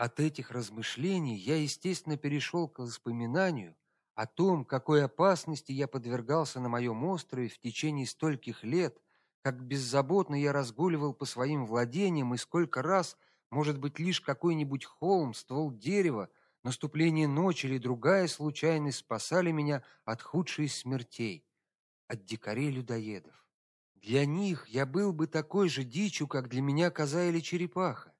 От этих размышлений я, естественно, перешел к воспоминанию о том, какой опасности я подвергался на моем острове в течение стольких лет, как беззаботно я разгуливал по своим владениям и сколько раз, может быть, лишь какой-нибудь холм, ствол дерева, наступление ночи или другая случайность спасали меня от худших смертей, от дикарей-людоедов. Для них я был бы такой же дичью, как для меня коза черепаха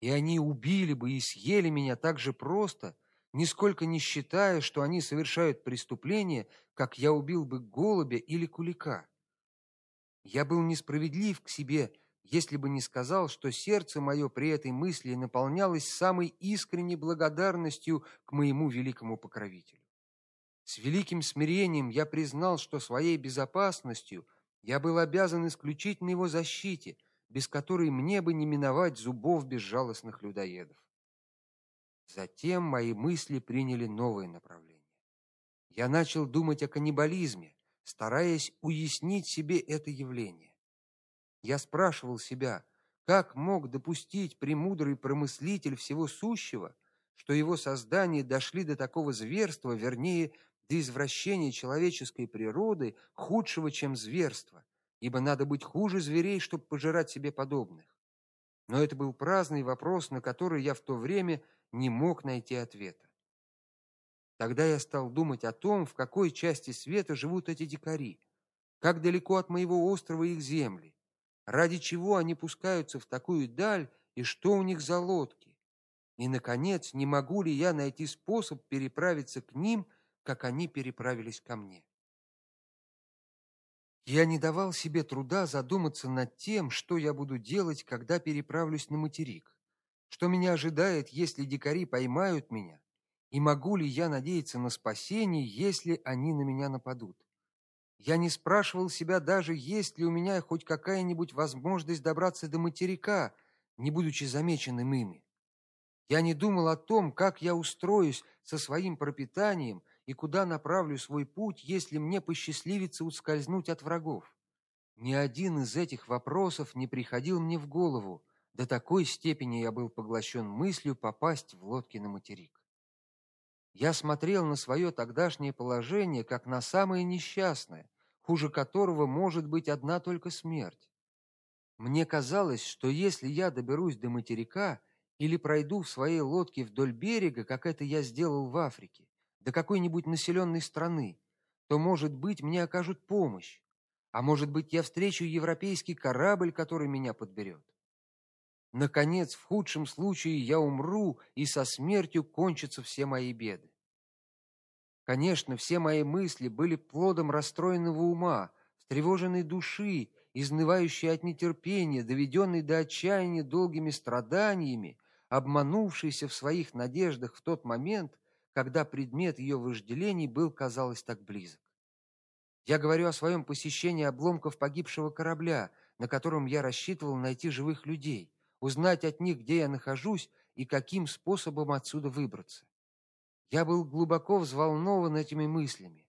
и они убили бы и съели меня так же просто, нисколько не считая, что они совершают преступление, как я убил бы голубя или кулика. Я был несправедлив к себе, если бы не сказал, что сердце мое при этой мысли наполнялось самой искренней благодарностью к моему великому покровителю. С великим смирением я признал, что своей безопасностью я был обязан исключительно его защите, без которой мне бы не миновать зубов безжалостных людоедов. Затем мои мысли приняли новое направление. Я начал думать о каннибализме, стараясь уяснить себе это явление. Я спрашивал себя, как мог допустить премудрый промыслитель всего сущего, что его создания дошли до такого зверства, вернее, до извращения человеческой природы, худшего, чем зверство, ибо надо быть хуже зверей, чтобы пожирать себе подобных. Но это был праздный вопрос, на который я в то время не мог найти ответа. Тогда я стал думать о том, в какой части света живут эти дикари, как далеко от моего острова их земли, ради чего они пускаются в такую даль и что у них за лодки. И наконец, не могу ли я найти способ переправиться к ним, как они переправились ко мне? Я не давал себе труда задуматься над тем, что я буду делать, когда переправлюсь на материк. Что меня ожидает, если дикари поймают меня? И могу ли я надеяться на спасение, если они на меня нападут? Я не спрашивал себя даже, есть ли у меня хоть какая-нибудь возможность добраться до материка, не будучи замеченным ими. Я не думал о том, как я устроюсь со своим пропитанием и куда направлю свой путь, если мне посчастливится ускользнуть от врагов. Ни один из этих вопросов не приходил мне в голову. До такой степени я был поглощен мыслью попасть в лодке на материк. Я смотрел на свое тогдашнее положение как на самое несчастное, хуже которого может быть одна только смерть. Мне казалось, что если я доберусь до материка или пройду в своей лодке вдоль берега, как это я сделал в Африке, до какой-нибудь населенной страны, то, может быть, мне окажут помощь, а может быть, я встречу европейский корабль, который меня подберет. Наконец, в худшем случае я умру, и со смертью кончатся все мои беды. Конечно, все мои мысли были плодом расстроенного ума, встревоженной души, изнывающей от нетерпения, доведенной до отчаяния долгими страданиями, обманувшейся в своих надеждах в тот момент, когда предмет ее вожделений был, казалось, так близок. Я говорю о своем посещении обломков погибшего корабля, на котором я рассчитывал найти живых людей, узнать от них, где я нахожусь и каким способом отсюда выбраться. Я был глубоко взволнован этими мыслями.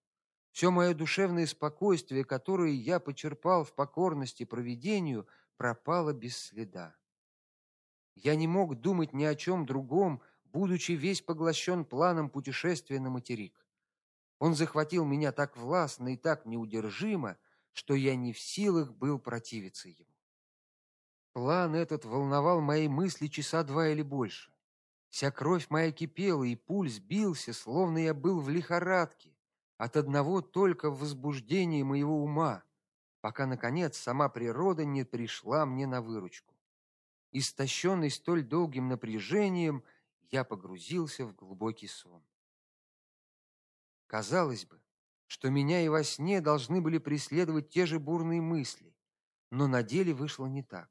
Все мое душевное спокойствие, которое я почерпал в покорности провидению, пропало без следа. Я не мог думать ни о чем другом, будучи весь поглощен планом путешествия на материк. Он захватил меня так властно и так неудержимо, что я не в силах был противиться ему. План этот волновал мои мысли часа два или больше. Вся кровь моя кипела, и пульс бился, словно я был в лихорадке от одного только возбуждения моего ума, пока наконец сама природа не пришла мне на выручку. Истощенный столь долгим напряжением, я погрузился в глубокий сон. Казалось бы, что меня и во сне должны были преследовать те же бурные мысли, но на деле вышло не так.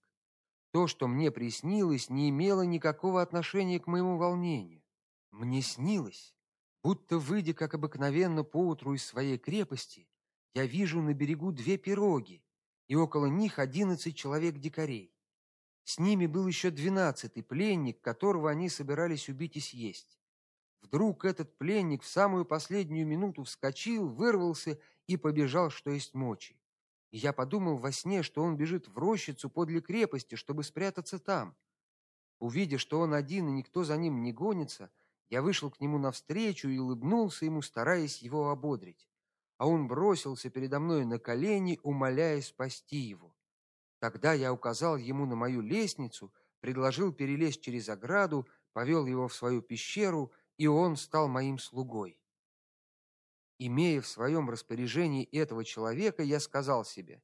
То, что мне приснилось, не имело никакого отношения к моему волнению. Мне снилось, будто выйдя как обыкновенно поутру из своей крепости, я вижу на берегу две пироги, и около них одиннадцать человек-дикарей. С ними был еще двенадцатый пленник, которого они собирались убить и съесть. Вдруг этот пленник в самую последнюю минуту вскочил, вырвался и побежал, что есть мочи. И я подумал во сне, что он бежит в рощицу подле крепости, чтобы спрятаться там. Увидя, что он один и никто за ним не гонится, я вышел к нему навстречу и улыбнулся ему, стараясь его ободрить. А он бросился передо мной на колени, умоляя спасти его. Тогда я указал ему на мою лестницу, предложил перелезть через ограду, повел его в свою пещеру, и он стал моим слугой. Имея в своем распоряжении этого человека, я сказал себе: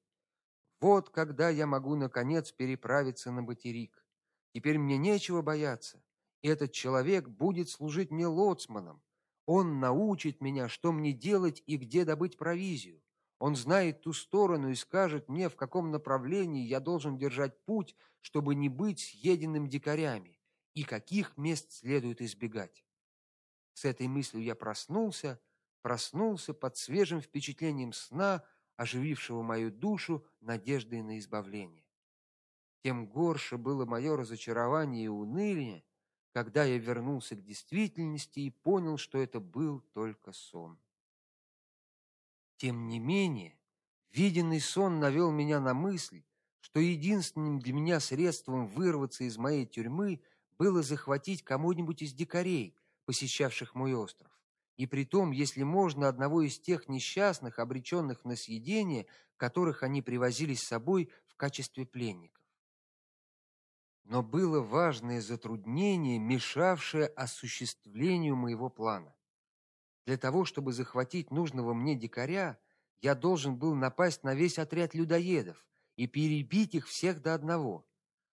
вот когда я могу наконец переправиться на материк. Теперь мне нечего бояться. Этот человек будет служить мне лоцманом. Он научит меня, что мне делать и где добыть провизию. Он знает ту сторону и скажет мне, в каком направлении я должен держать путь, чтобы не быть съеденным дикарями, и каких мест следует избегать. С этой мыслью я проснулся, проснулся под свежим впечатлением сна, оживившего мою душу надеждой на избавление. Тем горше было мое разочарование и уныние, когда я вернулся к действительности и понял, что это был только сон. Тем не менее, виденный сон навел меня на мысль, что единственным для меня средством вырваться из моей тюрьмы было захватить кого-нибудь из дикарей, посещавших мой остров. И притом, если можно, одного из тех несчастных, обреченных на съедение, которых они привозили с собой в качестве пленников. Но было важное затруднение, мешавшее осуществлению моего плана. Для того, чтобы захватить нужного мне дикаря, я должен был напасть на весь отряд людоедов и перебить их всех до одного.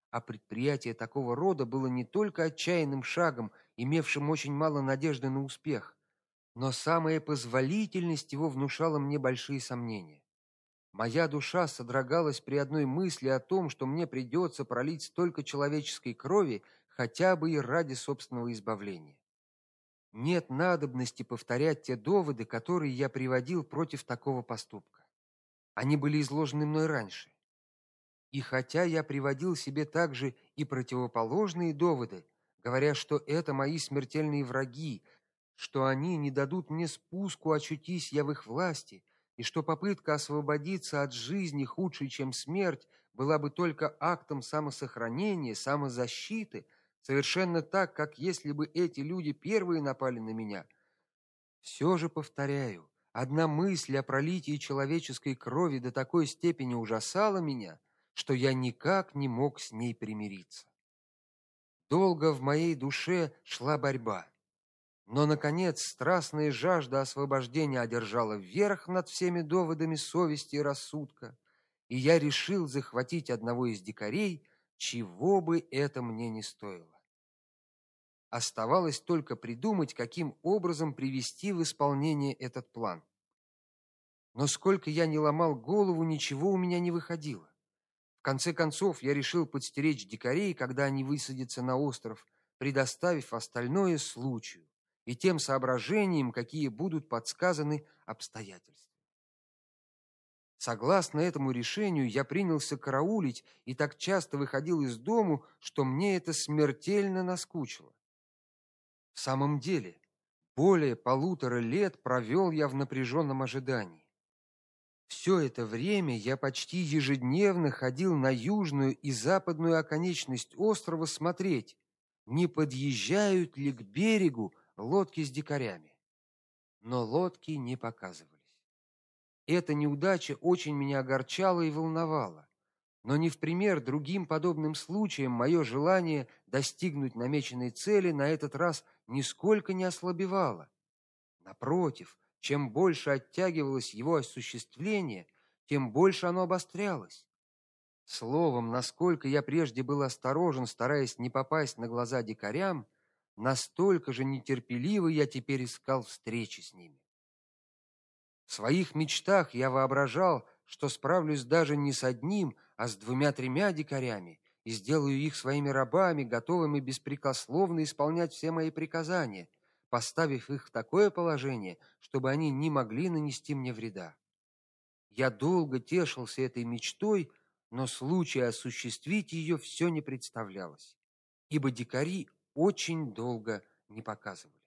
А предприятие такого рода было не только отчаянным шагом, имевшим очень мало надежды на успех, но самая позволительность его внушала мне большие сомнения. Моя душа содрогалась при одной мысли о том, что мне придется пролить столько человеческой крови хотя бы и ради собственного избавления. Нет надобности повторять те доводы, которые я приводил против такого поступка. Они были изложены мной раньше. И хотя я приводил себе также и противоположные доводы, говоря, что это мои смертельные враги, что они не дадут мне спуску, очутись я в их власти, и что попытка освободиться от жизни худшей, чем смерть, была бы только актом самосохранения, самозащиты, совершенно так, как если бы эти люди первые напали на меня. Все же повторяю, одна мысль о пролитии человеческой крови до такой степени ужасала меня, что я никак не мог с ней примириться. Долго в моей душе шла борьба. Но наконец страстная жажда освобождения одержала верх над всеми доводами совести и рассудка, и я решил захватить одного из дикарей, чего бы это мне ни стоило. Оставалось только придумать, каким образом привести в исполнение этот план. Но сколько я не ломал голову, ничего у меня не выходило. В конце концов, я решил подстеречь дикарей, когда они высадятся на остров, предоставив остальное случаю и тем соображениям, какие будут подсказаны обстоятельствами. Согласно этому решению, я принялся караулить и так часто выходил из дому, что мне это смертельно наскучило. В самом деле, более полутора лет провел я в напряженном ожидании. Все это время я почти ежедневно ходил на южную и западную оконечность острова смотреть, не подъезжают ли к берегу лодки с дикарями. Но лодки не показывались. Эта неудача очень меня огорчала и волновала. Но не в пример другим подобным случаям мое желание достигнуть намеченной цели на этот раз нисколько не ослабевало. Напротив, чем больше оттягивалось его осуществление, тем больше оно обострялось. Словом, насколько я прежде был осторожен, стараясь не попасть на глаза дикарям, настолько же нетерпеливо я теперь искал встречи с ними. В своих мечтах я воображал, что справлюсь даже не с одним, а с двумя-тремя дикарями и сделаю их своими рабами, готовыми беспрекословно исполнять все мои приказания, поставив их в такое положение, чтобы они не могли нанести мне вреда. Я долго тешился этой мечтой, но случая осуществить ее все не представлялось, ибо дикари очень долго не показывали.